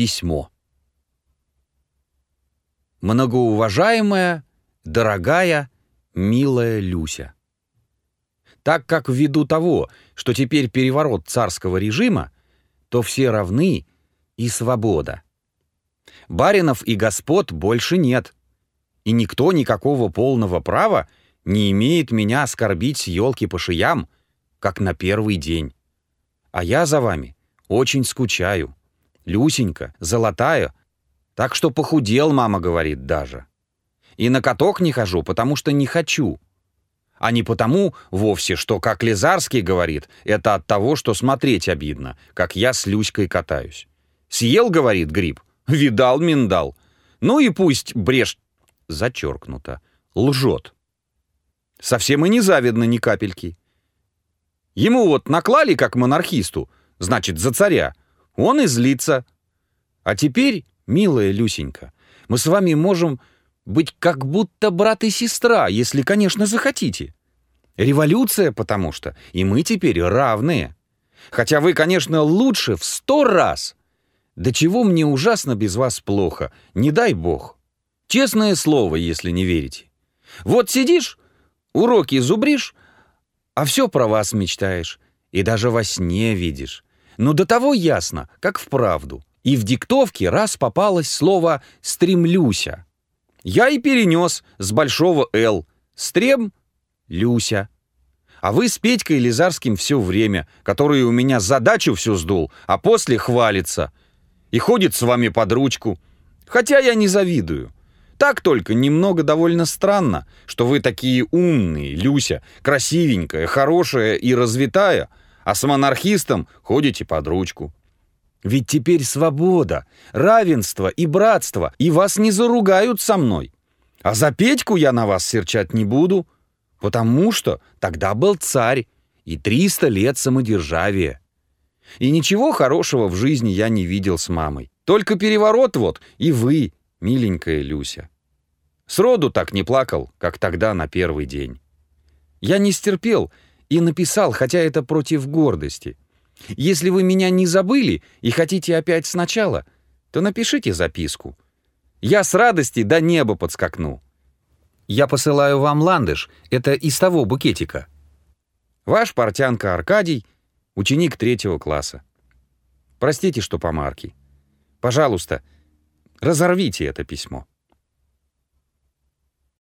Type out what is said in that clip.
Письмо. Многоуважаемая, дорогая, милая Люся. Так как ввиду того, что теперь переворот царского режима, то все равны и свобода. Баринов и господ больше нет, и никто никакого полного права не имеет меня оскорбить с елки по шиям, как на первый день. А я за вами очень скучаю. Люсенька, золотая, так что похудел, мама говорит даже. И на каток не хожу, потому что не хочу. А не потому вовсе, что, как Лизарский говорит, это от того, что смотреть обидно, как я с Люськой катаюсь. Съел, говорит гриб, видал миндал. Ну и пусть брешь... Зачеркнуто. Лжет. Совсем и не завидно ни капельки. Ему вот наклали как монархисту, значит, за царя. Он и злится. А теперь, милая Люсенька, мы с вами можем быть как будто брат и сестра, если, конечно, захотите. Революция, потому что, и мы теперь равные. Хотя вы, конечно, лучше в сто раз. Да чего мне ужасно без вас плохо, не дай бог. Честное слово, если не верите. Вот сидишь, уроки зубришь, а все про вас мечтаешь, и даже во сне видишь. Но до того ясно, как вправду. И в диктовке раз попалось слово «стремлюся». Я и перенес с большого «Л». Стрем — Люся. А вы с Петькой Лизарским все время, который у меня задачу всю сдул, а после хвалится. И ходит с вами под ручку. Хотя я не завидую. Так только немного довольно странно, что вы такие умные, Люся, красивенькая, хорошая и развитая, а с монархистом ходите под ручку. Ведь теперь свобода, равенство и братство, и вас не заругают со мной. А за Петьку я на вас серчать не буду, потому что тогда был царь и 300 лет самодержавия. И ничего хорошего в жизни я не видел с мамой. Только переворот вот, и вы, миленькая Люся. Сроду так не плакал, как тогда на первый день. Я не стерпел и написал, хотя это против гордости. Если вы меня не забыли и хотите опять сначала, то напишите записку. Я с радости до неба подскакну. Я посылаю вам ландыш, это из того букетика. Ваш портянка Аркадий, ученик третьего класса. Простите, что по марке. Пожалуйста, разорвите это письмо.